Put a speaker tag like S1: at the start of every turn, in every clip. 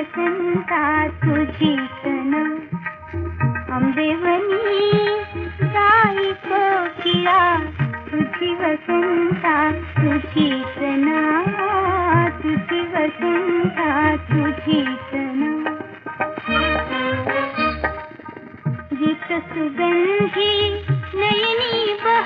S1: تجی سنا ہم دے بنی تجھے بسنتا تجی سنا تجھی وسنتا تجی سنا گیت سن بہ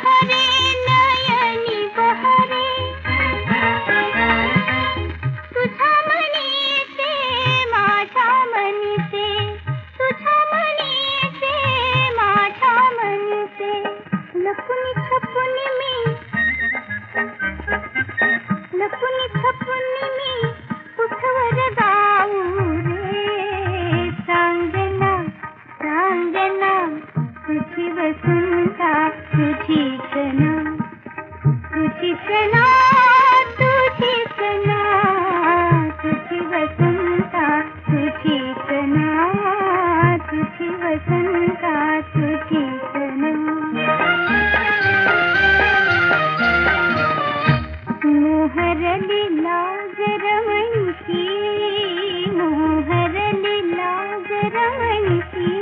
S1: ہر لاگ رمن کی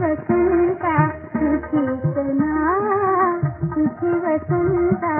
S1: وسنتا تجھی سنا تجھی وسنتا